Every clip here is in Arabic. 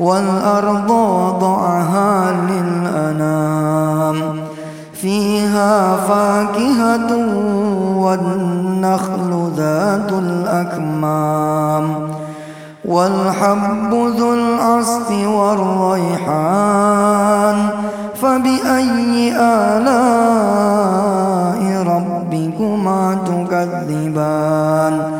والأرض وضعها للأنام. فيها فاكهة والنخل ذات الأكمام. والحب ذو العصف والريحان. فبأي آلاء ربكما تكذبان؟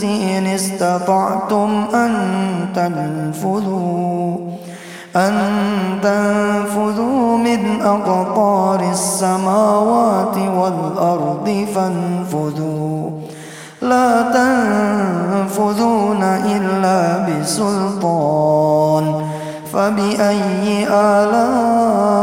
إن استطعتم أن تنفذوا أن تنفذوا من أقطار السماوات والأرض فانفذوا. لا تنفذون إلا بسلطان فبأي آلاء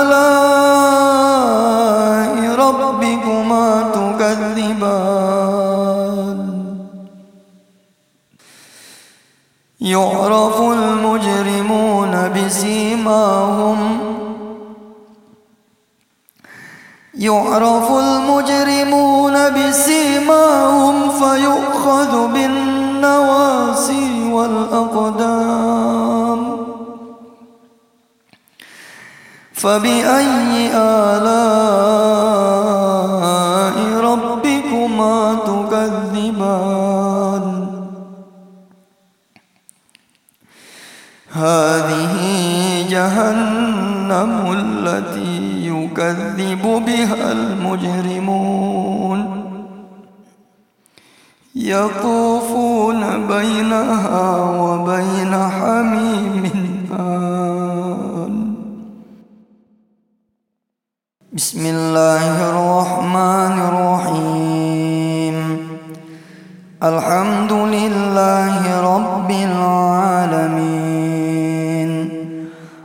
تكذبان يعرف المجرمون بسيماهم. يعرف المجرمون بسيماهم فيؤخذ بالنواسي والأقدام. فبأي آلاء هذه جهنم التي يكذب بها المجرمون. يطوفون بينها وبين حميم آن بسم الله الرحمن الرحيم. الحمد لله رب العالمين.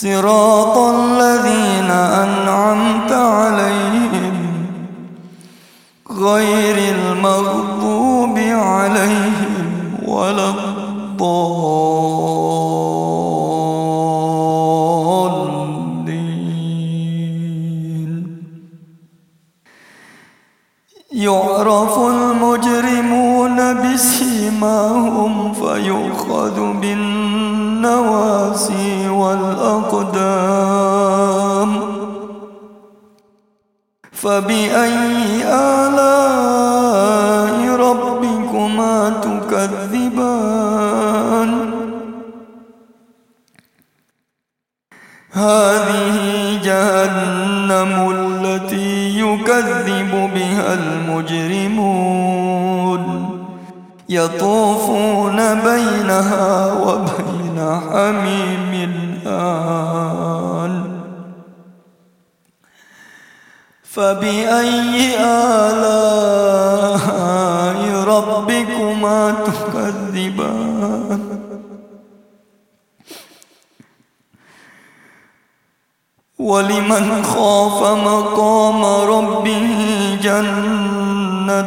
صراط الذين أنعمت عليهم غير المغضوب عليهم ولا الضالين. يعرف المجرمون بسيماهم فيؤخذ بالنواسي والأقدام. فبأي آلاء ربكما تكذبان؟ هذه جهنم التي يكذب بها المجرمون. يطوفون بينها وبين حميم آن فبأي آلاء ربكما تكذبان؟ ولمن خاف مقام ربه جنتان؟